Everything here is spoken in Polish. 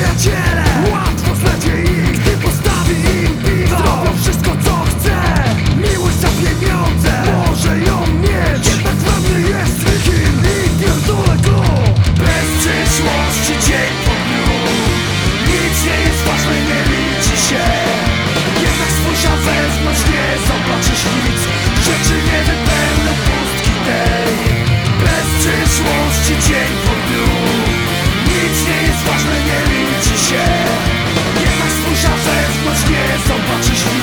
przyjaciele Łatwo znacie ich, gdy postawi im piwo Zrobią wszystko co chce. Miłość za pieniądze Może ją mieć. Jednak ważny jest wychyl i pierdolę go. Bez przyszłości dzień po dniu Nic nie jest ważne, nie liczy się. Jednak spójrz, a wewnątrz nie zobaczysz nic. Rzeczy nie wypełnią pustki tej. Bez przyszłości dzień zobaczysz